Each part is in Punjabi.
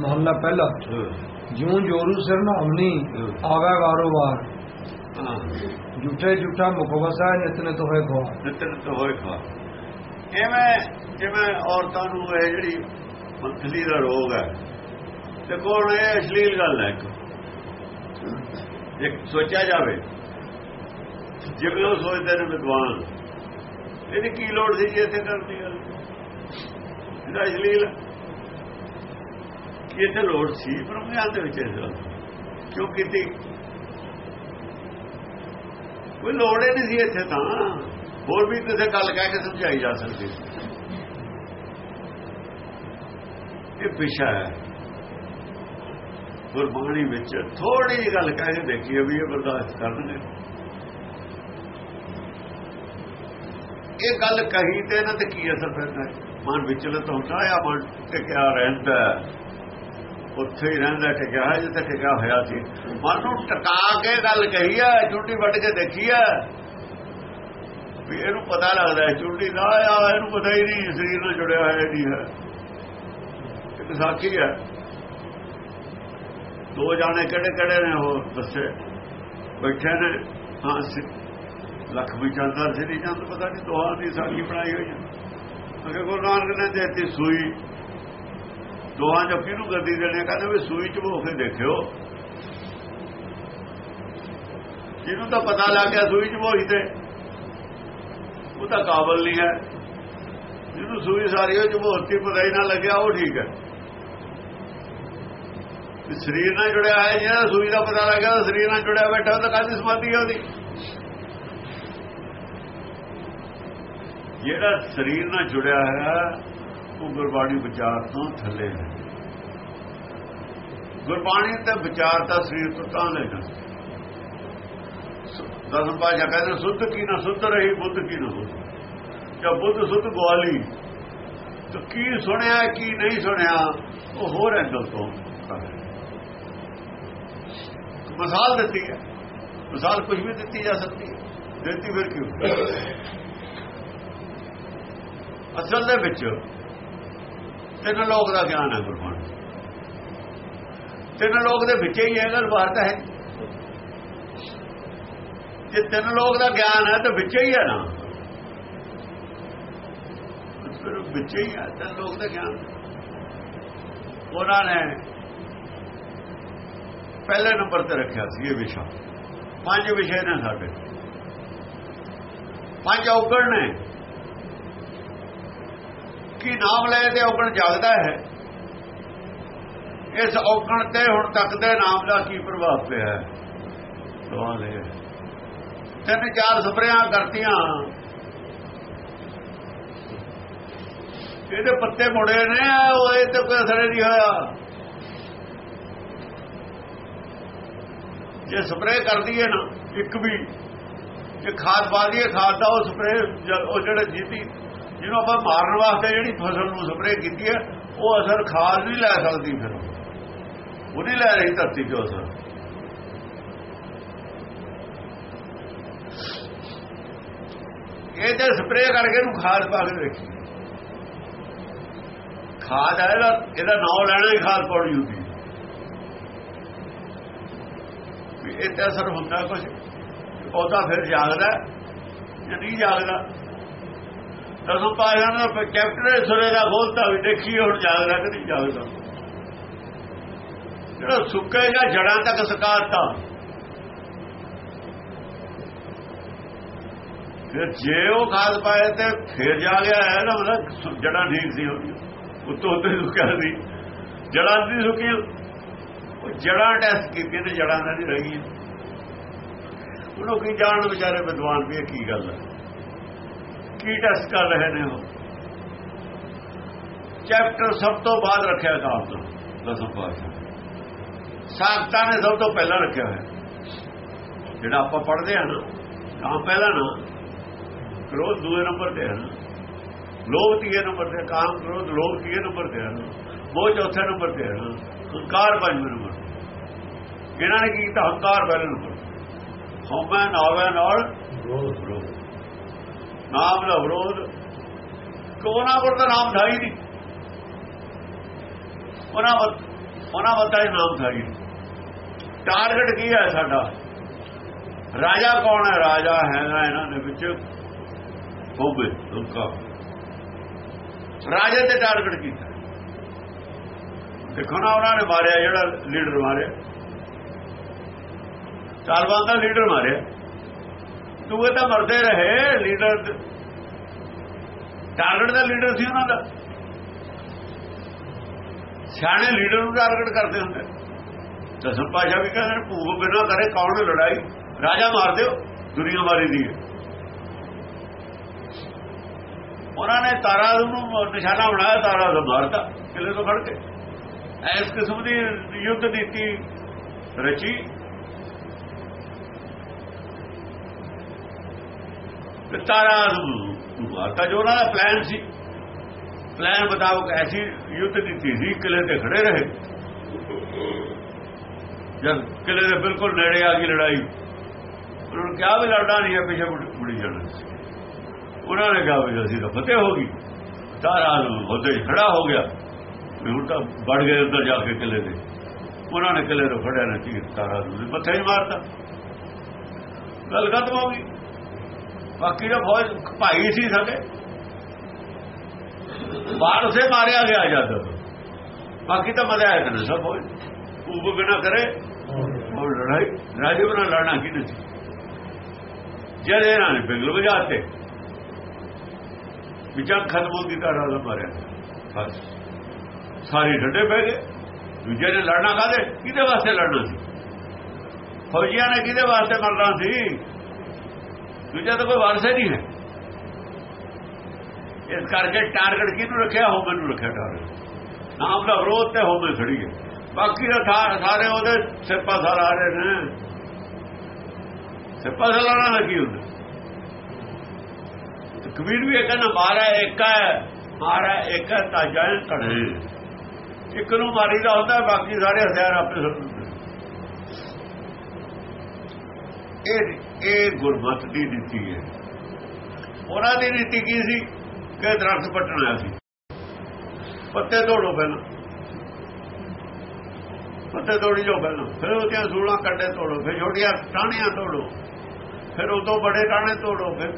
ਮਹੱਲਾ ਪਹਿਲਾ। ਜਿਉਂ ਜੋਰੂ ਸਿਰ ਨਾਮਨੀ ਆਵੇ ਵਾਰੋ ਵਾਰ ਹਾਂ। ਝੂਠੇ ਝੂਠਾ ਮੁਖਵਸਾ ਨਿਤ ਨਿਤ ਹੋਏ ਖਵਾ। ਨਿਤਨ ਤੋਂ ਹੋਏ ਖਾ ਐਵੇਂ ਜਿਵੇਂ ਔਰਤਾਂ ਨੂੰ ਇਹ ਜਿਹੜੀ ਮੰਥਲੀ ਦਾ ਰੋਗ ਹੈ? ਤੇ ਕੋਣ ਇਹ ਅਸ਼ਲੀਲ ਗੱਲ ਹੈ ਇੱਕ। ਸੋਚਿਆ ਜਾਵੇ ਜਿਵੇਂ ਉਹ ਸੋਚਦੇ ਨੇ ਵਿਦਵਾਨ ਇਹਦੀ ਕੀ ਲੋੜ ਸੀ ਜੀ ਇੱਥੇ ਕਰਨ ਦੀ ਗੱਲ? ਇਹਦਾ ਅਸ਼ਲੀਲ ਕੀ ਇੱਥੇ ਲੋੜ ਸੀ ਬ੍ਰਹਮ ਗਿਆਨ ਦੇ ਵਿੱਚ ਇਸ ਗੱਲ ਕਿਉਂ ਕੀਤੀ? ਕੋਈ ਲੋੜ ਹੀ ਨਹੀਂ ਸੀ ਇੱਥੇ ਤਾਂ। ਹੋਰ ਵੀ ਕਿਸੇ ਗੱਲ ਕਹਿ ਕੇ ਸਮਝਾਈ ਜਾ ਸਕਦੀ ਇਹ ਵਿਸ਼ਾ ਹੈ। ਗੁਰਬਾਣੀ ਵਿੱਚ ਥੋੜੀ ਜਿਹੀ ਗੱਲ ਕਹਿ ਕੇ ਦੇਖੀਏ ਵੀ ਇਹ ਬਰਦਾਸ਼ਤ ਕਰਨਗੇ। ਇਹ ਗੱਲ ਕਹੀ ਤੇ ਇਹਨਾਂ ਤੇ ਕੀ ਅਸਰ ਪੈਂਦਾ ਮਨ ਵਿਚਲਤ ਹੁੰਦਾ ਆ ਮਨ ਤੇ ਕਿਆ ਰਹਿੰਦਾ ਉੱਥੇ ਹੀ ਰਹਿੰਦਾ, ਟਿਕਿਆ ਹੋਇਆ, ਜਿੱਥੇ ਟਿਕਿਆ ਹੋਇਆ ਸੀ। ਮਨ ਨੂੰ ਟਿਕਾ ਕੇ ਗੱਲ ਕਹੀ ਹੈ ਝੂਠੀ ਵੱਟ ਕੇ ਦੇਖੀ ਹੈ ਵੀ ਇਹਨੂੰ ਪਤਾ ਲੱਗਦਾ ਚੁੰਡੀ ਝੂਠੀ ਨਾ ਆ, ਇਹਨੂੰ ਪਤਾ ਹੀ ਨਹੀਂ, ਸਰੀਰ ਨਾਲ ਜੁੜਿਆ ਹੋਇਆ ਨਹੀਂ ਹੈ। ਇੱਕ ਸਾਖੀ ਹੈ ਦੋ ਜਾਣੇ ਕਿਹੜੇ ਕਿਹੜੇ ਨੇ ਉਹ ਦੱਸੇ। ਬੈਠੇ ਨੇ, ਹਾਂ, ਸਿ- ਲਖਮੀ ਚੰਦਰ ਸ੍ਰੀ ਚੰਦ, ਪਤਾ ਨਹੀਂ ਦੋਹਾਂ ਦੀ ਸਾਖੀ ਬਣਾਈ ਹੋਈ ਹੈ ਅਗੇ ਗੁਰੂ ਨਾਨਕ ਨੇ ਦਿੱਤੀ ਸੂਈ। ਦੋਹਾਂ ਚੋਂ ਕਿਹਨੂੰ ਗੱਦੀ ਦੇਣੇ ਕਹਿੰਦੇ ਵੀ ਸੂਈ ਚ ਭੋ ਕੇ ਦੇਖਿਓ। ਜਿਹਨੂੰ ਤਾਂ ਪਤਾ ਲੱਗ ਗਿਆ ਸੂਈ ਚ ਭੋਈ ਤੇ, ਉਹ ਤਾਂ ਕਾਬਲ ਨਹੀਂ ਹੈ। ਜਿਹਨੂੰ ਸੂਈ ਸਾਰੀ ਉਹ ਚ ਭੋਤੀ ਪਤਾ ਹੀ ਨਾ ਲੱਗਿਆ, ਉਹ ਠੀਕ ਹੈ। ਸਰੀਰ ਨਾਲ ਜੁੜਿਆ ਹੈ ਜਿਹੜਾ ਸੂਈ ਦਾ ਪਤਾ ਲੱਗਾ ਤਾਂ ਸਰੀਰ ਨਾਲ ਜੁੜਿਆ ਬੈਠਾ, ਉਹ ਤਾਂ ਕਾਹਦੀ ਸਮਾਧੀ ਹੈ ਉਹਦੀ? ਜਿਹੜਾ ਸਰੀਰ ਨਾਲ ਜੁੜਿਆ ਹੈ ਉਹ ਗੁਰਬਾਣੀ ਵਿਚਾਰ ਤੋਂ ਥੱਲੇ ਹੈ ਗੁਰਬਾਣੀ ਤੇ ਵਿਚਾਰ ਦਾ ਸਰੀਰ ਤੋਂ ਤਾਂ ਲੈ ਜਾਂਦਾ ਦਸਮ ਪਾਸ਼ਾ ਕਹਿੰਦੇ, ਸੁੱਧ ਕੀ ਨਾ ਸੁੱਧ ਰਹੀ, ਬੁੱਧ ਕੀ ਨਾ ਬੁੱਧ। ਜਦ ਬੁੱਧ ਸੁੱਧ ਗਵਾਲੀ। ਤਾਂ ਕੀ ਸੁਣਿਆ, ਕੀ ਨਹੀਂ ਸੁਣਿਆ, ਉਹ ਹੋਰ ਐਂਗਲ ਤੋਂ ਮਿਸਾਲ ਦਿੱਤੀ ਹੈ। ਮਿਸਾਲ ਕੁਝ ਵੀ ਦਿੱਤੀ ਜਾ ਸਕਦੀ ਹੈ। ਦਿੱਤੀ ਫਿਰ ਕਿਉਂ? ਅਸਲ ਦੇ ਵਿੱਚ ਤਿੰਨ ਲੋਕ ਦਾ ਗਿਆਨ ਹੈ ਗੁਰਬਾਣੀ ਤਿੰਨ ਲੋਕ ਦੇ ਵਿੱਚ ਹੀ ਹੈ ਗੱਲ ਵਾਰਤਾ ਹੈ। ਜੇ ਤਿੰਨ ਲੋਕ ਦਾ ਗਿਆਨ ਹੈ ਤਾਂ ਵਿੱਚ ਹੀ ਹੈ ਨਾ। ਫਿਰ ਵਿੱਚ ਹੀ ਹੈ, ਤਿੰਨ ਲੋਕ ਦਾ ਗਿਆਨ। ਉਹਨਾਂ ਨੇ ਪਹਿਲੇ ਨੰਬਰ ਤੇ ਰੱਖਿਆ ਸੀ ਇਹ ਵਿਸ਼ਾ। ਪੰਜ ਵਿਸ਼ੇ ਨੇ ਸਾਡੇ। ਪੰਜ ਔਗਣ ਨੇ। ਕੀ ਨਾਮ ਲਏ ਤੇ ਔਗਣ ਜਾਗਦਾ ਹੈ? ਇਸ ਔਗਣ ਤੇ ਹੁਣ ਤੱਕ ਦੇ ਨਾਮ ਦਾ ਕੀ ਪ੍ਰਭਾਵ ਪਿਆ ਹੈ? ਸਵਾਲ ਇਹ ਤਿੰਨ ਚਾਰ ਸਪਰੇਆਂ ਕਰਤੀਆਂ। ਇਹਦੇ ਪੱਤੇ ਮੁੜੇ ਨੇ, ਉਹ ਇਹ ਤੇ ਕੋਈ ਅਸਰ ਨਹੀਂ ਹੋਇਆ। ਜੇ ਸਪਰੇਅ ਕਰਦੀ ਹੈ ਨਾ, ਇੱਕ ਵੀ, ਜੇ ਖਾਦ ਪਾ ਦਈਏ, ਖਾਦ ਦਾ ਉਹ ਸਪਰੇਅ, ਉਹ ਜਿਹੜੇ ਜੀਤੀ ਜਿਹਨੂੰ ਆਪਾਂ ਮਾਰਨ ਵਾਸਤੇ ਜਿਹੜੀ ਫਸਲ ਨੂੰ ਸਪਰੇਅ ਕੀਤੀ ਹੈ, ਉਹ ਅਸਰ ਖਾਦ ਨਹੀਂ ਲੈ ਸਕਦੀ ਫਿਰ। ਉਹ ਨਹੀਂ ਲੈ ਰਹੀ ਧਰਤੀ ਤੇ ਅਸਰ ਇਹ ਤੇ ਸਪਰੇਅ ਕਰਕੇ ਨੂੰ ਖਾਦ ਪਾ ਕੇ ਦੇਖੀ। ਖਾਦ ਹੈ ਇਹਦਾ ਇਹਦਾ ਨਾਮ ਲੈਣਾ ਹੀ ਖਾਦ ਪਾਉਣੀ ਹੁੰਦੀ ਇਹ ਤੇ ਅਸਰ ਹੁੰਦਾ ਕੁਝ ਪੌਦਾ ਫਿਰ ਜਾਗਦਾ ਜਾਂ ਨਹੀਂ ਜਾਗਦਾ ਦਸੋਂ ਪਾਇਆ ਨਾ ਕੈਪਟਨ ਸੁਰੇ ਦਾ ਬੋਲਤਾ ਵੀ ਦੇਖੀ, ਹੁਣ ਜਾਗਦਾ ਕਿ ਨਹੀਂ ਜਾਗਦਾ ਜਿਹੜਾ ਸੁੱਕੇ ਜਾਂ ਜੜਾਂ ਤੱਕ ਸਕਾਤਾ ਫਿਰ ਜੇ ਉਹ ਖਾਦ ਪਾਏ ਤੇ ਫਿਰ ਜਾ ਗਿਆ ਹੈ ਨਾ, ਮਤਲਬ ਜੜਾਂ ਠੀਕ ਸੀ ਉਹਦੀ ਉੱਤੋਂ ਉੱਤੇ ਸੁੱਕਿਆ ਸੀ। ਜੜਾਂ ਦੀ ਸੁੱਕੀ ਉਹ ਜੜਾਂ ਟੈਸਟ ਕੀਤੀਆਂ ਤੇ ਜੜਾਂ ਦਾ ਨਹੀਂ ਰਹੀ ਉਹਨੂੰ ਕੀ ਜਾਣ ਵਿਚਾਰੇ ਵਿਦਵਾਨ ਵੀ ਇਹ ਕੀ ਗੱਲ ਹੈ ਕੀ ਟੈਸਟ ਕਰ ਰਹੇ ਨੇ ਉਹ? ਚੈਪਟਰ ਸਭ ਤੋਂ ਬਾਅਦ ਰੱਖਿਆ ਕਾਮ ਦਾ ਦਸਮ ਪਾਸ਼ਾ ਸਾਖਤਾ ਨੇ ਸਭ ਤੋਂ ਪਹਿਲਾਂ ਰੱਖਿਆ ਹੋਇਆ ਜਿਹੜਾ ਆਪਾਂ ਪੜ੍ਹਦੇ ਆ ਨਾ ਕਾਮ ਪਹਿਲਾਂ ਨਾ ਕ੍ਰੋਧ ਦੂਏ ਨੰਬਰ ਤੇ ਹੈ ਨਾ। ਲੋਭ ਤੀਏ ਨੰਬਰ ਤੇ, ਕਾਮ ਕ੍ਰੋਧ ਲੋਭ ਤੀਏ ਨੰਬਰ ਤੇ ਹੈ ਨਾ। ਉਹ ਚੌਥੇ ਨੰਬਰ ਤੇ ਹੈ ਨਾ। ਹੰਕਾਰ ਪੰਜਵੇਂ ਨੰਬਰ ਤੇ। ਇਹਨਾਂ ਨੇ ਕੀਤਾ? ਹੰਕਾਰ ਪਹਿਲੇ ਨੰਬਰ ਹਉਮੈ ਨਾਵੇਂ ਨਾਲ ਵਿਰੋਧ। ਨਾਮ ਦਾ ਵਿਰੋਧ। ਕੋਨਾ ਕੋਲ ਤਾਂ ਨਾਮ ਧਾਈ ਨਹੀਂ। ਉਹਨਾਂ ਵੱਲ ਉਹਨਾਂ ਮਤਾਂ ਹੀ ਨਾਮ ਥਾਈ ਟਾਰਗੇਟ ਕੀ ਹੈ ਸਾਡਾ? ਰਾਜਾ ਕੌਣ ਹੈ? ਰਾਜਾ ਹੈਗਾ ਇਹਨਾਂ ਦੇ ਵਿੱਚ। ਹੋਵੇ ਦੁੱਖਾ ਰਾਜੇ ਤੇ ਟਾਰਗੇਟ ਕੀਤਾ। ਦੇਖੋ ਨਾ ਉਹਨਾਂ ਨੇ ਮਾਰਿਆ ਜਿਹੜਾ ਲੀਡਰ ਮਾਰਿਆ। ਤਾਲਬਾਨ ਦਾ ਲੀਡਰ ਮਾਰਿਆ। ਦੂਏ ਤਾਂ ਮਰਦੇ ਰਹੇ ਲੀਡਰ ਟਾਰਗੇਟ ਦਾ ਲੀਡਰ ਸੀ ਉਹਨਾਂ ਦਾ। ਸਿਆਣੇ ਲੀਡਰ ਨੂੰ ਟਾਰਗੇਟ ਕਰਦੇ ਹੁੰਦੇ। ਦਸਮ ਪਾਸ਼ਾ ਵੀ ਕਹਿੰਦੇ ਭੂਖ ਬਿਨਾ ਕਰੇ ਕੌਣ ਲੜਾਈ। ਰਾਜਾ ਮਾਰ ਦਿਓ, ਦੁਨੀਆ ਮਾਰੀ ਦੀ ਉਹਨਾਂ ਨੇ ਤਾਰਾ ਨੂੰ ਨਿਸ਼ਾਨਾ ਬਣਾਇਆ, ਤਾਰਾ ਦਾ ਮਾਰਤਾ ਕਿਲੇ ਤੋਂ ਫੜ ਕੇ। ਇਸ ਕਿਸਮ ਦੀ ਯੁੱਧ ਨੀਤੀ ਰਚੀ। ਤੇ ਤਾਰਾ ਨੂੰ ਮਾਰਤਾ ਜੋ ਉਹਨਾਂ ਦਾ ਪਲਾਨ ਸੀ। ਪਲਾਨ ਮੁਤਾਬਕ ਐਸੀ ਯੁੱਧ ਨੀਤੀ ਸੀ ਕਿਲੇ ਤੇ ਖੜੇ ਰਹੇ। ਜਦ ਕਿਲੇ ਦੇ ਬਿਲਕੁਲ ਨੇੜੇ ਆ ਗਈ ਲੜਾਈ, ਉਹਨਾਂ ਨੂੰ ਕਿਹਾ ਵੀ ਲੜਨਾ ਨਹੀਂ ਹੈ, ਪਿੱਛੇ ਮੁੜੀ ਜਾਣਾ। ਉਹਨਾਂ ਨੇ ਕਿਹਾ ਵੀ ਅਸੀਂ ਤਾਂ ਫਤਿਹ ਹੋ ਗਈ। ਤਾਰਾ ਨੂੰ ਉਹਦੇ ਖੜਾ ਹੋ ਗਿਆ। ਹੁਣ ਤਾਂ ਵੜ ਗਏ ਉੱਧਰ ਜਾ ਕੇ ਕਿਲੇ ਦੇ ਉਹਨਾਂ ਨੇ ਕਿਲੇ ਤੋਂ ਫੜਿਆ ਨਾ ਤੀਰ ਤਾਰਾ ਨੂੰ ਮੱਥੇ ਹੀ ਮਾਰਤਾ। ਗੱਲ ਖਤਮ ਹੋ ਗਈ। ਬਾਕੀ ਦਾ ਫੌਜ ਭਾਈ ਸੀ ਸਾਡੇ। ਬਾਹਰ ਸੇ ਮਾਰਿਆ ਗਿਆ ਜਦ। ਬਾਕੀ ਤਾਂ ਮਜ਼ਾ ਆਇਆ ਨਾ ਸਭ ਫੌਜ। ਉਹ ਬਿਨਾ ਕਰੇ। ਉਹ ਲੜਾਈ। ਰਾਜੇ ਬਣਾ ਲੜਨਾ ਕੀ ਨਹੀਂ ਜਦ ਇਹਨਾਂ ਨੇ ਬਿਗਲ ਵਜਾਤੇ ਵਿਚਾਰ ਖਤਮ ਹੋ ਗਈ ਤਾਂ ਰਾਜਾ ਮਾਰਿਆ। ਬਸ। ਸਾਰੇ ਡੱਡੇ ਪੈ ਗਏ। ਦੂਜੇ ਨੇ ਲੜਨਾ ਕਾਦੇ ਕਿਹਦੇ ਵਾਸਤੇ ਲੜਨਾ ਸੀ? ਫੌਜੀਆਂ ਨੇ ਕਿਹਦੇ ਵਾਸਤੇ ਮਰਨਾ ਸੀ? ਦੂਜਾ ਤਾਂ ਕੋਈ ਵਾਰਸੇ ਨਹੀਂ ਹੈ। ਇਸ ਕਰਕੇ ਟਾਰਗੇਟ ਕਿਹਨੂੰ ਰੱਖਿਆ? ਹੋਮੇ ਨੂੰ ਰੱਖਿਆ ਟਾਰਗੇਟ। ਨਾਮ ਦਾ ਵਿਰੋਧ ਤੇ ਹੋਮਨ ਖੜੀ ਹੈ। ਬਾਕੀ ਦਾ ਸਾਰੇ ਉਹਦੇ ਸਿਰਪਾ ਸਾਰ ਆ ਰਹੇ ਨੇ। ਸਿਰਪਾ ਸਾਲਾਣਾ ਨਾ ਕੀ ਹੁੰਦਾ? ਕਬੀਰ ਵੀ ਇਹ ਕਹਿੰਦਾ ਮਾਰਾ ਇੱਕ ਮਾਰਾ ਇੱਕ ਹੈ ਤਾਜਾ ਘੜੇ। ਇੱਕ ਨੂੰ ਮਾਰੀ ਦਾ ਹੁੰਦਾ, ਬਾਕੀ ਸਾਰੇ ਹਥਿਆਰ ਆਪੇ ਸੁੱਟਦੇ ਇਹ ਇਹ ਗੁਰਮਤ ਦੀ ਨੀਤੀ ਹੈ। ਉਹਨਾਂ ਦੀ ਨੀਤੀ ਕੀ ਸੀ? ਕਿ ਦਰਖਤ ਪੱਟਣਾ ਸੀ। ਪੱਤੇ ਤੋੜੋ ਪਹਿਲਾਂ। ਪੱਤੇ ਤੋੜੀ ਜੋ ਪਹਿਲਾਂ। ਫਿਰ ਉਹਦੀਆਂ ਸੂਲਾਂ ਕੱਢੇ ਤੋੜੋ। ਫਿਰ ਛੋਟੀਆਂ ਟਾਹਣੀਆਂ ਤੋੜੋ। ਫਿਰ ਉਦੋਂ ਬੜੇ ਟਾਹਣੇ ਤੋੜੋ ਫਿਰ।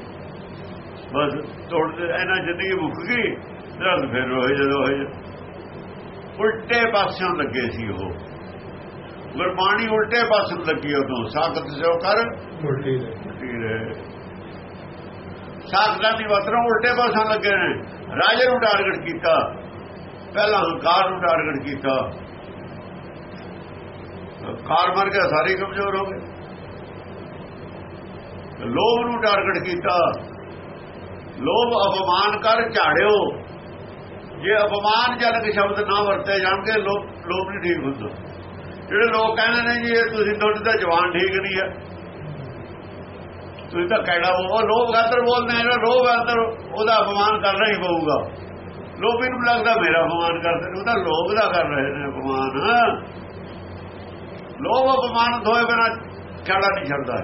ਬਸ ਤੋੜਦੇ ਇਹਨਾਂ ਜ਼ਿੰਦਗੀ ਮੁੱਕ ਗਈ। ਦਰਦ ਫਿਰ ਹੋਏ ਜਦੋਂ ਹੋਏ। ਉਲਟੇ ਪਾਸਿਓਂ ਲੱਗੇ ਸੀ ਉਹ। ਗੁਰਬਾਣੀ ਉਲਟੇ ਪਾਸੇ ਲੱਗੀ ਉਦੋਂ। ਸਾਖਤ ਸਿਓ ਕਰ। ਉਲਟੀ ਰਹੇ ਸਾਖਤਾਂ ਦੀ ਵਤਰੋਂ ਉਲਟੇ ਪਾਸੇ ਲੱਗੇ ਨੇ। ਰਾਜੇ ਨੂੰ ਟਾਰਗੇਟ ਕੀਤਾ। ਪਹਿਲਾਂ ਹੰਕਾਰ ਨੂੰ ਟਾਰਗੇਟ ਕੀਤਾ। ਕਾਰ ਮਰ ਗਿਆ ਸਾਰੇ ਕਮਜ਼ੋਰ ਹੋ ਗਏ। ਲੋਭ ਨੂੰ ਟਾਰਗੇਟ ਕੀਤਾ। ਲੋਭ ਅਪਮਾਨ ਕਰ ਝਾੜਿਓ। ਜੇ ਅਪਮਾਨ ਜਨਕ ਸ਼ਬਦ ਨਾ ਵਰਤੇ ਜਾਣਗੇ ਲੋਭ ਲੋਭ ਨਹੀਂ ਠੀਕ ਹੁੰਦਾ। ਜਿਹੜੇ ਲੋਕ ਕਹਿੰਦੇ ਨੇ ਜੀ, ਇਹ ਤੁਸੀਂ ਤੁਹਾਡੀ ਤਾਂ ਜਵਾਨ ਠੀਕ ਨਹੀਂ ਹੈ ਤੁਸੀਂ ਤਾਂ ਕਹਿਣਾ ਉਹ ਲੋਭ ਖਾਤਰ ਬੋਲਦੇ ਨੇ ਜਿਹੜਾ ਲੋਭ ਹੈ ਉਹਦਾ ਅਪਮਾਨ ਕਰਨਾ ਹੀ ਪਊਗਾ। ਲੋਭੀ ਨੂੰ ਲੱਗਦਾ ਮੇਰਾ ਅਪਮਾਨ ਕਰਦੇ ਨੇ ਉਹਦਾ ਲੋਭ ਦਾ ਕਰ ਰਹੇ ਨੇ ਅਪਮਾਨ। ਲੋਭ ਅਪਮਾਨਿਤ ਹੋਏ ਬਿਨਾ ਖੜਾ ਨਹੀਂ ਛੱਡਦਾ।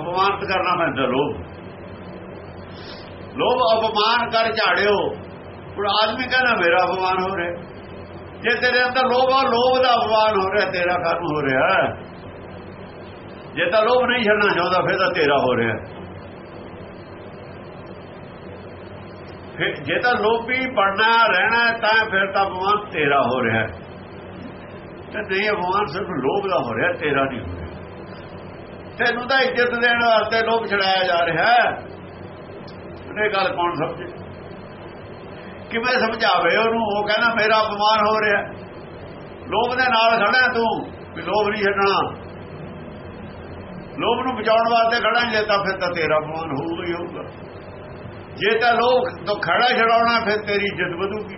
ਅਪਮਾਨਿਤ ਕਰਨਾ ਪੈਂਦਾ ਲੋਭ। ਲੋਭ ਅਪਮਾਨ ਕਰ ਝਾੜਿਓ। ਹੁਣ ਆਦਮੀ ਕਹਿੰਦਾ ਮੇਰਾ ਅਪਮਾਨ ਹੋ ਰਿਹਾ। ਜੇ ਤੇਰੇ ਅੰਦਰ ਲੋਭ ਆ, ਲੋਭ ਦਾ ਅਪਮਾਨ ਹੋ ਰਿਹਾ, ਤੇਰਾ ਕੰਮ ਹੋ ਰਿਹਾ। ਜੇ ਤਾਂ ਲੋਭ ਨਹੀਂ ਛੱਡਣਾ ਚਾਹੁੰਦਾ, ਫਿਰ ਤਾਂ ਤੇਰਾ ਹੋ ਰਿਹਾ। ਫਿਰ ਜੇ ਤਾਂ ਲੋਭੀ ਬਣਨਾ, ਰਹਿਣਾ ਤਾਂ ਫਿਰ ਤਾਂ ਅਪਮਾਨ ਤੇਰਾ ਹੋ ਰਿਹਾ। ਤੇ ਨਹੀਂ, ਅਪਮਾਨ ਸਿਰਫ ਲੋਭ ਦਾ ਹੋ ਰਿਹਾ, ਤੇਰਾ ਨਹੀਂ ਹੋ ਰਿਹਾ। ਤੈਨੂੰ ਤਾਂ ਇੱਜ਼ਤ ਦੇਣ ਵਾਸਤੇ ਲੋਭ ਛੜਾਇਆ ਜਾ ਰਿਹਾ। ਹੈ ਇਹ ਗੱਲ ਕੌਣ ਸਮਝੇ? ਕਿਵੇਂ ਸਮਝਾਵੇ ਉਹਨੂੰ? ਉਹ ਕਹਿੰਦਾ, ਮੇਰਾ ਅਪਮਾਨ ਹੋ ਰਿਹਾ ਲੋਭ ਦੇ ਨਾਲ ਖੜਾ ਤੂੰ। ਵੀ ਲੋਭ ਨਹੀਂ ਛੱਡਣਾ। ਲੋਭ ਨੂੰ ਬਚਾਉਣ ਵਾਸਤੇ ਖੜਾ ਜੇ ਤਾਂ ਫਿਰ ਤਾਂ ਤੇਰਾ ਅਪਮਾਨ ਹੋਊਗਾ ਹੀ ਹੋਊਗਾ। ਜੇ ਤਾਂ ਲੋਭ ਤੋਂ ਖੜਾ ਛਡਾਉਣਾ, ਫਿਰ ਤੇਰੀ ਇੱਜ਼ਤ ਵਧੂਗੀ।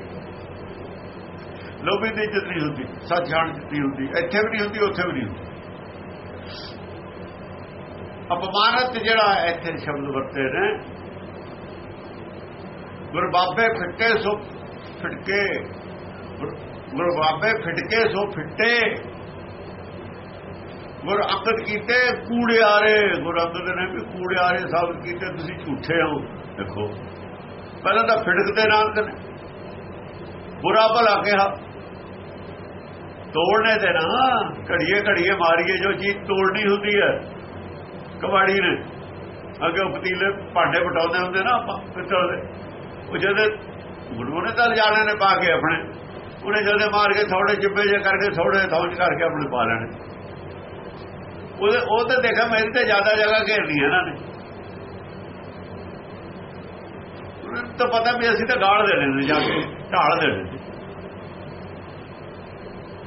ਲੋਭੀ ਦੀ ਇੱਜ਼ਤ ਨਹੀਂ ਹੁੰਦੀ। ਸੱਚ ਜਾਣ ਦੀ ਹੁੰਦੀ। ਇੱਥੇ ਵੀ ਨਹੀਂ ਹੁੰਦੀ, ਉੱਥੇ ਵੀ ਨਹੀਂ ਹੁੰਦੀ। ਅਪਮਾਨਤ ਜਿਹੜਾ ਇੱਥੇ ਸ਼ਬਦ ਵਰਤੇ ਨੇ। ਗੁਰਬਾਬੇ ਫਿੱਟੇ ਸੋ ਫਿਟਕੇ ਗੁਰਬਾਬੇ ਫਿਟਕੇ ਸੋ ਫਿੱਟੇ। ਗੁਰ ਅੰਗਦ ਕੀਤੇ ਕੂੜਿਆਰੇ। ਗੁਰ ਅੰਗਦ ਨੇ ਵੀ ਕੂੜਿਆਰੇ ਸਾਬਤ ਕੀਤੇ, ਤੁਸੀਂ ਝੂਠੇ ਹੋ। ਦੇਖੋ, ਪਹਿਲਾਂ ਤਾਂ ਫਿਟਕਦੇ ਨਾਨਕ ਨੇ। ਬੁਰਾ ਭਲਾ ਕਿਹਾ। ਤੋੜਨੇ ਤੇ ਨਾ। ਘੜੀਏ ਘੜੀਏ ਮਾਰੀਏ, ਜੋ ਚੀਜ਼ ਤੋੜਨੀ ਹੁੰਦੀ ਹੈ। ਕਬਾੜੀ ਨੇ। ਅੱਗੇ ਉਹ ਪਤੀਲੇ ਭਾਂਡੇ ਪਟਾਉਂਦੇ ਹੁੰਦੇ ਨਾ ਆਪਾਂ, ਪਿੱਤਲ ਦੇ। ਉਹ ਜਦੇ ਉਹਨੇ ਤਾਂ ਜਾਣੇ ਨੇ ਪਾ ਕੇ ਆਪਣੇ, ਉਹਨੇ ਜਦੋਂ ਮਾਰ ਕੇ ਥੋੜੇ ਚਿੱਬੇ ਜੇ ਕਰਕੇ ਥੋੜੇ ਥੌਂਚ ਕਰਕੇ ਆਪਣੇ ਪਾ ਲੈਣੇ। ਉਹਦੇ, ਉਹ ਤੇ ਦੇਖਾ ਮੇਰੀ ਤੇ ਜ਼ਿਆਦਾ ਜਗ੍ਹਾ ਘੇਰਨੀ ਹੈ ਇਹਨਾਂ ਨੇ। ਤਾਂ ਪਤਾ ਵੀ ਅਸੀਂ ਤਾਂ ਗਾਲ ਦੇਣੇ ਨੇ ਜਾ ਕੇ ਢਾਲ ਦੇਣੇ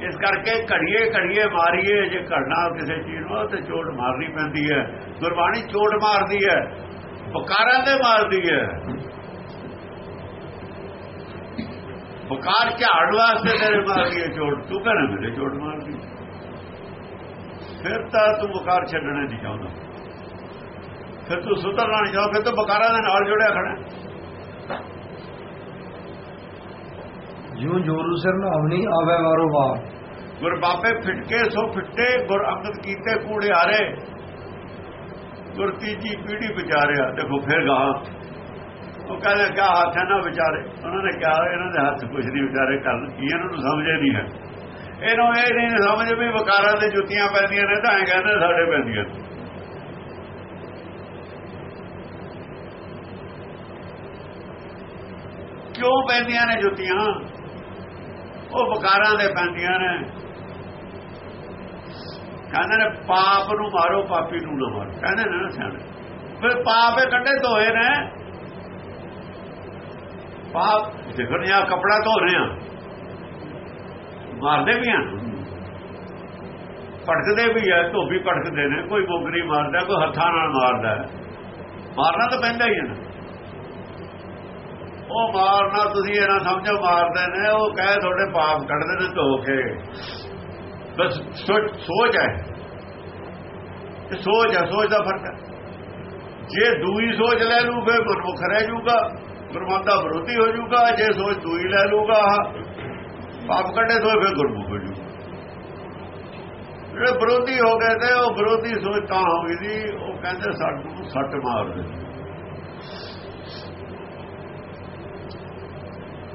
ਇਸ ਕਰਕੇ ਘੜੀਏ ਘੜੀਏ, ਮਾਰੀਏ, ਜੇ ਘੜਨਾ ਕਿਸੇ ਚੀਜ਼ ਨੂੰ ਤੇ ਚੋਟ ਮਾਰਨੀ ਪੈਂਦੀ ਹੈ। ਗੁਰਬਾਣੀ ਚੋਟ ਮਾਰਦੀ ਹੈ ਬਕਾਰਾਂ ਤੇ ਮਾਰਦੀ ਹੈ। ਬਕਾਰ ਝਾੜ ਵਾਸਤੇ ਤੇਰੇ ਮਾਰਦੀ ਹੈ ਚੋਟ। ਤੂੰ ਕਹਿੰਦਾ ਮੇਰੇ ਚੋਟ ਮਾਰਦੀ ਫਿਰ ਤਾਂ ਤੂੰ ਬਕਾਰ ਛੱਡਣਾ ਨਹੀਂ ਚਾਹੁੰਦਾ। ਫਿਰ ਤੂੰ ਸੁਧਰਨਾ ਨਹੀਂ ਚਾਹੁੰਦਾ ਫਿਰ ਤਾਂ ਬਕਾਰਾਂ ਦੇ ਨਾਲ ਜੁੜਿਆ ਖੜਾ ਜਿਉਂ ਜੋਰੂ ਸਿਰ ਨਾਮਣੀ ਆਵੇ ਵਾਰੋ ਵਾਰ। ਗੁਰ ਬਾਬੇ ਫਿਟਕੇ ਸੋ ਫਿੱਟੇ ਗੁਰ ਅੰਗਦ ਕੀਤੇ ਕੂੜਿਆਰੇ ਗੁਰ ਤੀਜੀ ਪੀੜੀ ਵਿਚਾਰਿਆ ਦੇਖੋ ਫਿਰ ਗਾ ਉਹ ਕਹਿੰਦੇ ਕਿਆ ਹੱਥ ਹੈ ਨਾ ਵਿਚਾਰੇ, ਉਹਨਾਂ ਨੇ ਕਿਹਾ, ਇਹਨਾਂ ਦੇ ਹੱਥ ਕੁਝ ਨਹੀਂ ਵਿਚਾਰੇ ਕਰਨ, ਕੀ ਇਹਨਾਂ ਨੂੰ ਸਮਝੇ ਨਹੀਂ ਹੈ। ਇਹਨੂੰ ਇਹ ਨਹੀਂ ਸਮਝ ਵੀ ਵਕਾਰਾਂ ਦੇ ਜੁੱਤੀਆਂ ਪੈਂਦੀਆਂ ਨੇ, ਤਾਂ ਐਂ ਕਹਿੰਦੇ ਸਾਡੇ ਪੈਂਦੀਆਂ ਨੇ। ਕਿਉਂ ਪੈਂਦੀਆਂ ਨੇ ਜੁੱਤੀਆਂ? ਉਹ ਵਕਾਰਾਂ ਦੇ ਪੈਂਦੀਆਂ ਨੇ। ਕਹਿੰਦੇ ਨੇ, ਪਾਪ ਨੂੰ ਮਾਰੋ, ਪਾਪੀ ਨੂੰ ਨਾ ਮਾਰੋ। ਕਹਿੰਦੇ ਨੇ ਨਾ ਸਿਆਣੇ। ਫਿਰ ਪਾਪ ਇਹ ਕੱਢੇ ਧੋਏ ਨੇ। ਪਾਪ ਦੇਖਣ ਜਾਂ ਕਪੜਾ ਧੋ ਰਹੇ ਆ ਮਾਰਦੇ ਵੀ ਆ ਪਟਕਦੇ ਵੀ ਆ, ਧੋਬੀ ਪਟਕਦੇ ਨੇ, ਕੋਈ ਬੋਗਰੀ ਮਾਰਦਾ, ਕੋਈ ਹੱਥਾਂ ਨਾਲ ਮਾਰਦਾ। ਮਾਰਨਾ ਤਾਂ ਪੈਂਦਾ ਹੀ ਹੈ ਨਾ। ਉਹ ਮਾਰਨਾ ਤੁਸੀਂ ਇਹਨਾਂ ਸਮਝੋ, ਮਾਰਦੇ ਨੇ, ਉਹ ਕਹੇ ਤੁਹਾਡੇ ਪਾਪ ਕੱਢਦੇ ਨੇ ਧੋ ਕੇ। ਬਸ ਸੋਚ ਹੈ। ਸੋਚ ਹੈ, ਸੋਚ ਦਾ ਫ਼ਰਕ ਹੈ। ਜੇ ਦੂਈ ਸੋਚ ਲੈ ਲੂ ਫਿਰ ਗੁਰਮੁਖ ਰਹਿ ਜੂਗਾ। ਗੁਰਮਤ ਦਾ ਵਿਰੋਧੀ ਹੋ ਜੂਗਾ ਜੇ ਸੋਚ ਦੂਈ ਲੈ ਲੂਗਾ ਪਾਪ ਕੱਢੇ ਤੋਂ ਫਿਰ ਗੁਰਮੁਖ ਹੋ ਜੂਗਾ ਜਿਹੜੇ ਵਿਰੋਧੀ ਹੋ ਗਏ ਤੇ ਉਹ ਵਿਰੋਧੀ ਸੋਚ ਤਾਂ ਹੋ ਗਈ ਸੀ, ਉਹ ਕਹਿੰਦੇ ਸਾਨੂੰ ਸੱਟ ਮਾਰ ਦੇ।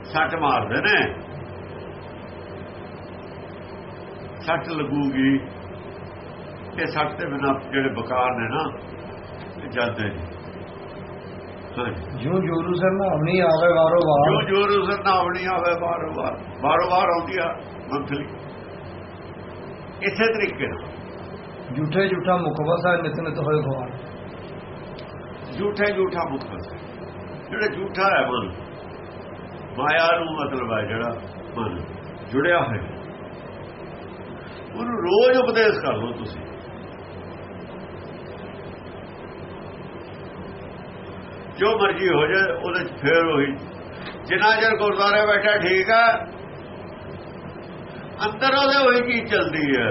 ਸੱਟ ਮਾਰਦੇ ਨੇ। ਸੱਟ ਲੱਗੂਗੀ। ਇਹ ਸੱਟ ਦੇ ਬਿਨਾ ਜਿਹੜੇ ਬਕਾਰ ਨੇ ਨਾ ਜਾਂਦੇ ਨੇ। ਜਿਉਂ ਜੋਰੂ ਸਿਰ ਨਾਮਣੀ ਆਵੇ ਵਾਰੋ ਜੋ ਵਾਰ ਜੋਰ ਉਸ ਨਾਵਣੀ ਆਵੇ ਬਾਰੋ ਬਾਰ। ਬਾਰੋ ਬਾਰ ਆਉਂਦੀ ਆ ਮੰਥਲੀ। ਇਸੇ ਤਰੀਕੇ ਨਾਲ। ਝੂਠੇ ਝੂਠਾ ਮੁਖ ਵਸਾ ਨਿਤ ਨਿਤ ਹੋਏ ਖਵਾਰ ਝੂਠੇ ਝੂਠਾ ਮੁਖ ਫਸੇ ਜਿਹੜਾ ਝੂਠਾ ਹੈ ਮਨ। ਮਾਇਆ ਨੂੰ ਮਤਲਬ ਹੈ ਜਿਹੜਾ ਮਨ। ਜੁੜਿਆ ਹੋਇਆ। ਉਹਨੂੰ ਰੋਜ਼ ਉਪਦੇਸ਼ ਕਰ ਲਓ ਤੁਸੀਂ। ਜੋ ਮਰਜ਼ੀ ਹੋ ਜਾਏ, ਉਹਦੇ ਚ ਫੇਰ ਉਹੀ। ਜਿੰਨਾ ਚਿਰ ਗੁਰਦੁਆਰੇ ਬੈਠਾ ਠੀਕ ਹੈ ਅੰਦਰ ਉਹਦੇ ਉਹੀ ਕੀ ਚੱਲਦੀ ਹੈ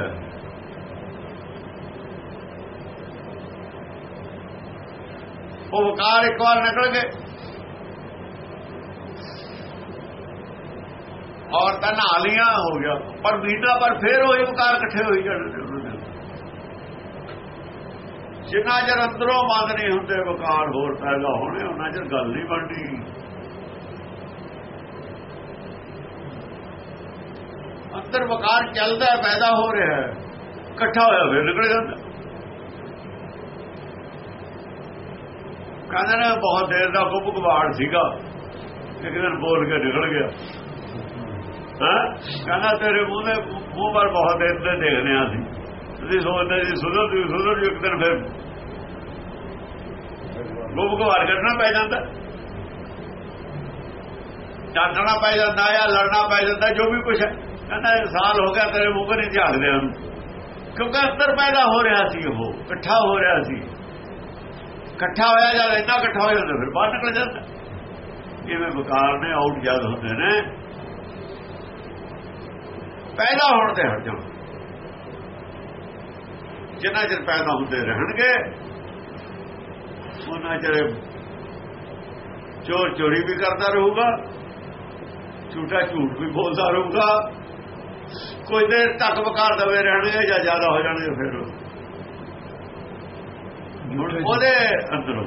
ਉਹ ਵਕਾਰ ਇੱਕ ਵਾਰ ਨਿਕਲ ਗਏ। ਔਰ ਤਾਂ ਨਾਲੀਆਂ ਹੋ ਗਿਆ, ਪਰ ਮਹੀਨਾ ਪਰ ਫੇਰ ਉਹੀ ਵਕਾਰ ਇਕੱਠੇ ਹੋਈ ਜਾਣੇ ਨੇ। ਜਿੰਨਾ ਚਿਰ ਅੰਦਰੋਂ ਮੰਗ ਨਹੀਂ ਹੁੰਦੇ ਵਕਾਰ ਹੋਰ ਪੈਦਾ ਹੋਣੇ, ਉਹਨਾਂ ਚਿਰ ਗੱਲ ਨਹੀਂ ਬਣਦੀ। ਅੰਦਰ ਵਕਾਰ ਚੱਲਦਾ, ਪੈਦਾ ਹੋ ਰਿਹਾ ਹੈ। ਇਕੱਠਾ ਹੋਇਆ ਫਿਰ ਨਿਕਲ ਜਾਂਦਾ। ਕਹਿੰਦੇ ਨੇ ਬਹੁਤ ਦੇਰ ਦਾ ਗੁੱਪ ਕਵਾੜ ਸੀਗਾ। ਇੱਕ ਦਿਨ ਬੋਲ ਕੇ ਨਿਕਲ ਗਿਆ। ਹਾਂ? ਕਹਿੰਦਾ, ਤੇਰੇ ਮੂੰਹ ਦੇ, ਮੂੰਹ ਪਰ ਬਹੁਤ ਦੇਰ ਤੇ ਦੇਖਦੇ ਆ ਸੀ ਤੁਸੀਂ ਸੋਚਦੇ ਸੀ ਸੁਧਰ ਤੁਸੀਂ ਸੁਧਰ ਇੱਕ ਦਿਨ ਫਿਰ ਗੁੱਪ ਕਵਾੜ ਕੱਢਣਾ ਪੈ ਜਾਂਦਾ। ਡਾਂਟਣਾ ਪੈ ਜਾਂਦਾ ਜਾਂ ਲੜਨਾ ਪੈ ਜਾਂਦਾ, ਜੋ ਵੀ ਕੁਛ ਹੈ। ਕਹਿੰਦਾ, ਇਹ ਸਾਲ ਹੋ ਗਿਆ ਤੇਰੇ ਮੂੰਹ ਨਹੀਂ ਝਾਕਦੇ ਹਨ ਕਿਉਂਕਿ ਅੰਦਰ ਪੈਦਾ ਹੋ ਰਿਹਾ ਸੀ ਉਹ, ਇਕੱਠਾ ਹੋ ਰਿਹਾ ਸੀ। ਇਕੱਠਾ ਹੋਇਆ ਜਦ ਇੰਨਾ ਇਕੱਠਾ ਹੋ ਜਾਂਦਾ ਫਿਰ ਬਾਹਰ ਨਿਕਲ ਜਾਂਦਾ। ਜਿਵੇਂ ਵਿਕਾਰ ਨੇ, ਆਊਟ ਜਦ ਹੁੰਦੇ ਨੇ। ਪੈਦਾ ਹੋਣ ਤੇ ਹਟ ਜਾਣ ਜਿੰਨਾ ਚਿਰ ਪੈਦਾ ਹੁੰਦੇ ਰਹਿਣਗੇ ਉਹਨਾਂ ਚਿਰ ਚੋਰ ਚੋਰੀ ਵੀ ਕਰਦਾ ਰਹੂਗਾ ਝੂਠਾ ਝੂਠ ਵੀ ਬੋਲਦਾ ਰਹੂਗਾ। ਕੋਈ ਦੇਰ ਤੱਕ ਵਕਾਰ ਦਵੇ ਰਹਿਣਗੇ ਜਾਂ ਜ਼ਿਆਦਾ ਹੋ ਜਾਣਗੇ ਫਿਰ। ਉਹਦੇ ਅੰਦਰੋਂ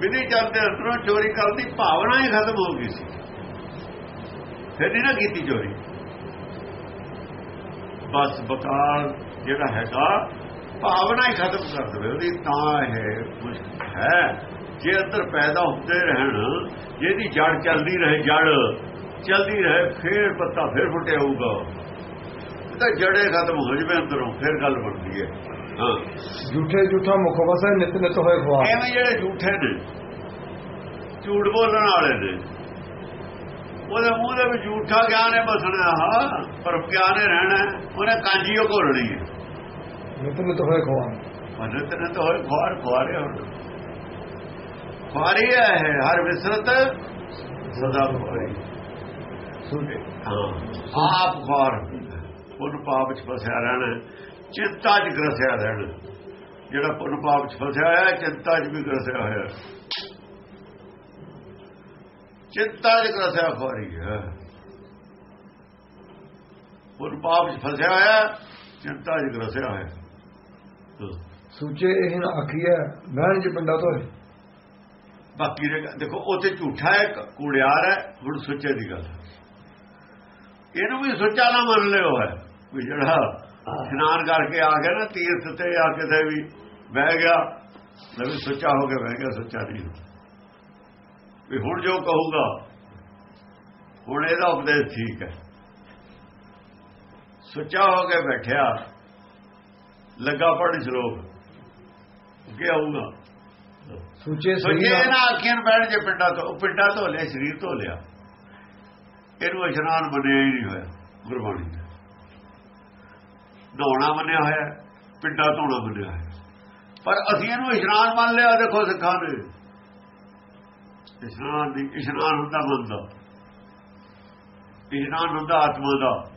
ਵਿਧੀ ਚੰਦ ਅੰਦਰੋਂ ਚੋਰੀ ਕਰਨ ਦੀ ਭਾਵਨਾ ਹੀ ਖਤਮ ਹੋ ਗਈ ਸੀ। ਫਿਰ ਨਹੀਂ ਨਾ ਕੀਤੀ ਚੋਰੀ। ਬਸ ਬਕਾਰ ਜਿਹੜਾ ਹੈਗਾ ਭਾਵਨਾ ਹੀ ਖਤਮ ਕਰ ਦੇਵੇ ਉਹਦੀ ਤਾਂ ਇਹ ਮੁਸ਼ਕਿਲ ਹੈ। ਜੇ ਅੰਦਰ ਪੈਦਾ ਹੁੰਦੇ ਰਹਿਣ ਜਿਹਦੀ ਜੜ ਚੱਲਦੀ ਰਹੇ ਜੜ ਚੱਲਦੀ ਰਹੇ ਫੇਰ ਪੱਤਾ ਫੇਰ ਫੁੱਟਿਆ ਹੋਊਗਾ। ਤਾਂ ਜੜੇ ਖਤਮ ਹੋ ਜਵੇ ਅੰਦਰੋਂ ਫੇਰ ਗੱਲ ਬਣਦੀ ਹੈ। ਹਾਂ। ਝੂਠੇ ਝੂਠਾ ਮੁਖ ਵਸੈ ਨਿਤ ਨਿਤ ਹੋਏ ਖਵਾ ਐਵੇਂ ਜਿਹੜੇ ਝੂਠੇ ਨੇ ਝੂਠ ਬੋਲਣ ਵਾਲੇ ਨੇ ਉਹਦੇ ਮੂੰਹ ਦੇ ਵਿੱਚ ਝੂਠਾ ਗਿਆਨ ਹੈ ਬਸਣਾ ਪਰ ਗਿਆਨ ਹੈ ਰਹਿਣਾ। ਉਹਨੇ ਕਾਂਜੀ ਉਹ ਘੋਲਣੀ ਹੈ। ਨਿਤ ਨਿਤ ਹੋਏ ਖਵਾ ਮਨਤ ਨੇ ਤਾਂ ਹੋਏ ਖਵਾਰ ਖਵਾਰੇ ਹੁਣ। ਖਵਾਰੀ ਹੈ ਹਰ ਵਿਸਰਤ ਸਦਾ ਖਵਾਰੀ ਸੁਣੇ ਹਾਂ ਆਪ ਖਵਾਰ ਪੁੰਨ ਪਾਪ ਚ ਫਸਿਆ ਰਹਿਣਾ ਚਿੰਤਾ ਚ ਗਰਸਿਆ ਰਹਿਣਾ। ਜਿਹੜਾ ਪੁੰਨ ਪਾਪ ਚ ਫਸਿਆ ਹੋਇਆ ਹੈ, ਚਿੰਤਾ ਚ ਵੀ ਗਰਸਿਆ ਹੋਇਆ। ਚਿੰਤਾ ਚ ਗਰਸਿਆ ਖਵਾਰੀ ਹੈ। ਪੁੰਨ ਪਾਪ ਚ ਫਸਿਆ ਹੋਇਆ ਚਿੰਤਾ ਚ ਗਰਸਿਆ ਹੋਇਆ। ਸੂਚੇ ਇਹ ਨਾ ਆਖੀਐ ਬਹਿਣ ਚ ਪਿੰਡਾ ਤੋਏ ਬਾਕੀ ਦੇਖੋ ਉੱਥੇ ਝੂਠਾ ਹੈ ਕੂੜਿਆਰ ਹੈ ਹੁਣ ਸੱਚੇ ਦੀ ਗੱਲ। ਇਹਨੂੰ ਵੀ ਸੱਚਾ ਨਾ ਮੰਨ ਲਿਓ ਹੈ ਵੀ ਜਿਹੜਾ ਇਸ਼ਨਾਨ ਕਰਕੇ ਆ ਗਿਆ ਨਾ ਤੀਰਥ ਤੇ ਆ ਕਿਤੇ ਵੀ ਬਹਿ ਗਿਆ ਲੈ ਵੀ ਸੱਚਾ ਹੋ ਕੇ ਬਹਿ ਗਿਆ ਸੱਚਾ ਨਹੀਂ। ਵੀ ਹੁਣ ਜੋ ਕਹੂਗਾ ਹੁਣ ਇਹਦਾ ਉਪਦੇਸ਼ ਠੀਕ ਹੈ ਸੱਚਾ ਹੋ ਕੇ ਬੈਠਿਆ ਲੱਗਾ ਪੜ੍ਹ ਸ਼ਲੋਕ ਕੀ ਆਊਗਾ। ਸੂਚੇ ਸੋ ਸਹੀ ਜੇ ਨਾ ਨੂੰ ਬੈਠ ਜੇ ਪਿੰਡਾਂ ਤੋਂ ਪਿੰਡਾਂ ਤੋਂ ਲਿਆ ਸਰੀਰ ਤੋਂ ਲਿਆ। ਇਹਨੂੰ ਇਸ਼ਨਾਨ ਮੰਨਿਆ ਹੀ ਨਹੀਂ ਹੋਇਆ ਗੁਰਬਾਣੀ ਦਾ। ਨਹਾਉਣਾ ਮੰਨਿਆ ਹੋਇਆ ਪਿੰਡਾਂ ਧੋਣਾ ਮੰਨਿਆ ਹੋਇਆ। ਪਰ ਅਸੀਂ ਇਹਨੂੰ ਇਸ਼ਨਾਨ ਮੰਨ ਲਿਆ ਦੇਖੋ ਸਿੱਖਾਂ ਨੇ ਇਸ਼ਨਾਨ ਦੀ ਇਸ਼ਨਾਨ ਹੁੰਦਾ ਮਨ ਦਾ। ਇਸ਼ਨਾਨ ਹੁੰਦਾ ਆਤਮਾ ਦਾ।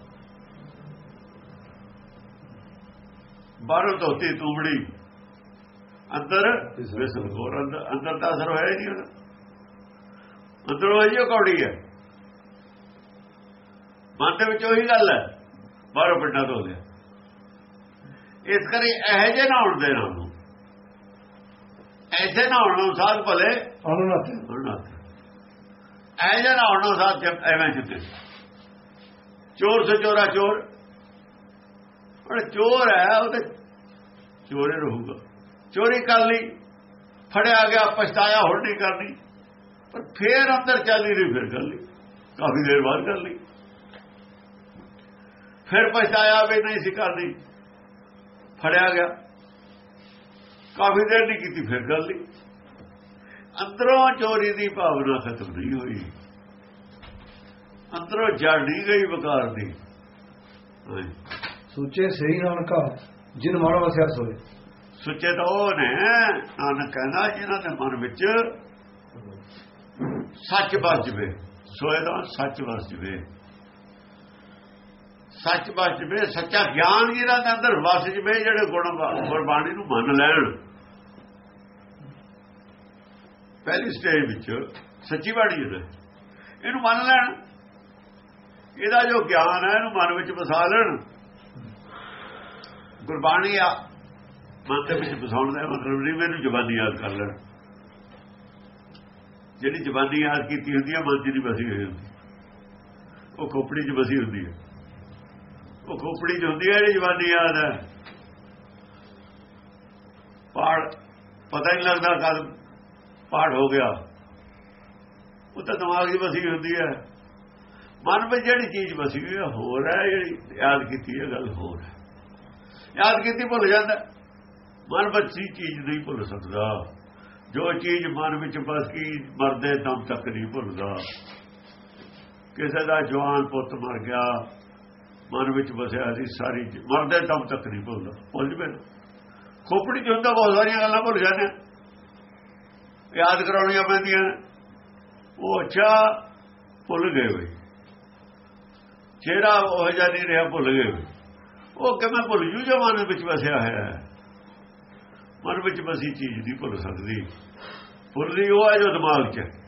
ਬਾਹਰੋਂ ਧੋਤੀ ਤੂਬੜੀ ਅੰਦਰ ਵਿਸਲ ਕੋਰ ਅੰਦਰ ਅੰਦਰ ਤਾਂ ਅਸਰ ਹੋਇਆ ਹੀ ਨਹੀਂ ਉਹਦਾ। ਅੰਦਰੋਂ ਉਹ ਕੌੜੀ ਹੈ। ਮਨ ਦੇ ਵਿੱਚ ਉਹੀ ਗੱਲ ਹੈ ਬਾਹਰੋਂ ਪਿੰਡਾਂ ਤੋਂ ਲਿਆ ਇਸ ਕਰੀ ਇਹ ਜੇ ਨਾ ਉੜਦੇ ਨਾ। ਨੂੰ ਐਸੇ ਨਾ ਉੜਨੋਂ ਸਾਧ ਭਲੇ ਅਨੁਨਤ ਉੜਨਾ ਐ ਜੇ ਨਾ ਉੜਨੋਂ ਸਾਧ ਐਵੇਂ ਚੁੱਕੇ ਚੋਰ ਸੇ ਚੋਰਾ ਚੋਰ। ਉਹ ਚੋਰ ਹੈ, ਉਹ ਤੇ ਚੋਰੇ ਰਹੂਗਾ। ਚੋਰੀ ਕਰ ਲਈ, ਫੜਿਆ ਗਿਆ, ਪਛਤਾਇਆ ਹੋਰ ਨਹੀਂ ਕਰਨੀ। ਪਰ ਫੇਰ ਅੰਦਰ ਚੱਲੀ ਰਹੀ, ਫਿਰ ਕਰ ਲਈ। ਕਾਫੀ ਦੇਰ ਬਾਅਦ ਕਰ ਲਈ। ਫਿਰ ਪਛਤਾਇਆ ਵੀ ਨਹੀਂ ਸੀ ਕਰਨੀ। ਫੜਿਆ ਗਿਆ। ਕਾਫੀ ਦੇਰ ਨਹੀਂ ਕੀਤੀ, ਫਿਰ ਕਰ ਲਈ। ਅੰਦਰੋਂ ਚੋਰੀ ਦੀ ਭਾਵਨਾ ਖਤਮ ਨਹੀਂ ਹੋਈ। ਅੰਦਰੋਂ ਜੜ ਨਹੀਂ ਗਈ, ਵਕਾਰ ਦੀ। ਸੂਚੇ ਸਹੀ ਨਾਨਕਾ ਜਿਨ ਮਨ ਵਸਿਆ ਸੋਏ। ਸੁੱਚੇ ਤਾਂ ਉਹ ਨੇ, ਨਾਨਕ ਕਹਿੰਦਾ ਜਿਹਨਾਂ ਦੇ ਮਨ ਵਿੱਚ ਸੱਚ ਵਸ ਜਵੇ। ਸੋਏ ਦਾ ਸੱਚ ਵਸ ਜਵੇ। ਸੱਚ ਵਸ ਜਵੇ, ਸੱਚਾ ਗਿਆਨ ਜਿਹਨਾਂ ਦੇ ਅੰਦਰ ਵਸ ਜਵੇ, ਜਿਹੜੇ ਗੁਣ ਗੁਰਬਾਣੀ ਨੂੰ ਮੰਨ ਲੈਣ। ਪਹਿਲੀ ਸਟੇਜ ਵਿੱਚ ਸੱਚੀ ਬਾਣੀ ਹੈ ਇਹਨੂੰ ਮੰਨ ਲੈਣ। ਇਹਦਾ ਜੋ ਗਿਆਨ ਹੈ, ਇਹਨੂੰ ਮਨ ਵਿੱਚ ਵਸਾ ਲੈਣ। ਗੁਰਬਾਣੀ ਆ। ਮਨ ਦੇ ਵਿੱਚ ਵਸਾਉਣ ਦਾ ਮਤਲਬ ਨਹੀਂ, ਮੈਨੂੰ ਜ਼ਬਾਨੀ ਯਾਦ ਕਰ ਲੈਣ। ਜਿਹੜੀ ਜ਼ਬਾਨੀ ਯਾਦ ਕੀਤੀ ਹੁੰਦੀ ਹੈ ਮਨ 'ਚ ਨਹੀਂ ਵਸੀ ਹੋਈ ਹੁੰਦੀ। ਉਹ ਖੋਪੜੀ 'ਚ ਵਸੀ ਹੁੰਦੀ ਹੈ ਉਹ ਖੋਪੜੀ 'ਚ ਹੁੰਦੀ ਹੈ ਜਿਹੜੀ ਜ਼ਬਾਨੀ ਯਾਦ ਹੈ ਪਾੜ ਪਤਾ ਹੀ ਨਹੀਂ ਲੱਗਦਾ ਕਦ ਪਾੜ ਹੋ ਗਿਆ। ਉਹ ਤਾਂ ਦਿਮਾਗ 'ਚ ਵਸੀ ਹੁੰਦੀ ਹੈ ਮਨ ਵਿੱਚ ਜਿਹੜੀ ਚੀਜ਼ ਵਸੀ ਹੋਈ ਹੈ ਹੋਰ ਹੈ, ਜਿਹੜੀ ਯਾਦ ਕੀਤੀ ਹੈ ਗੱਲ ਹੋਰ ਹੈ। ਯਾਦ ਕੀਤੀ ਭੁੱਲ ਜਾਂਦਾ। ਮਨ ਬੱਚੀ ਚੀਜ਼ ਨਹੀਂ ਭੁੱਲ ਸਕਦਾ। ਜੋ ਚੀਜ਼ ਮਨ ਵਿੱਚ ਬਸ ਗਈ ਮਰਦੇ ਦਮ ਤੱਕ ਨਹੀਂ ਭੁੱਲਦਾ। ਕਿਸੇ ਦਾ ਜਵਾਨ ਪੁੱਤ ਮਰ ਗਿਆ, ਮਨ ਵਿੱਚ ਵਸਿਆ ਸੀ ਸਾਰੀ ਮਰਦੇ ਦਮ ਤੱਕ ਨਹੀਂ ਭੁੱਲਦਾ। ਭੁੱਲ ਜਵੇ ਖੋਪੜੀ ਚ ਹੁੰਦਾ ਬਹੁਤ ਸਾਰੀਆਂ ਗੱਲਾਂ ਭੁੱਲ ਜਾਂਦੇ ਆ। ਯਾਦ ਕਰਾਉਣੀਆਂ ਪੈਂਦੀਆਂ ਉਹ ਅੱਛਾ, ਭੁੱਲ ਗਏ ਬਈ। ਚਿਹਰਾ ਉਹ ਜਿਹਾ ਨਹੀਂ ਰਿਹਾ, ਭੁੱਲ ਗਏ ਬਈ। ਉਹ ਕਿਵੇਂ ਭੁੱਲ ਜੂ ਜੋ ਮਨ ਵਿੱਚ ਵਸਿਆ ਹੋਇਆ ਹੈ। ਮਨ ਵਿੱਚ ਵਸੀ ਚੀਜ਼ ਨਹੀਂ ਭੁੱਲ ਸਕਦੀ। ਭੁੱਲਦੀ ਉਹ ਹੈ ਜੋ ਦਿਮਾਗ 'ਚ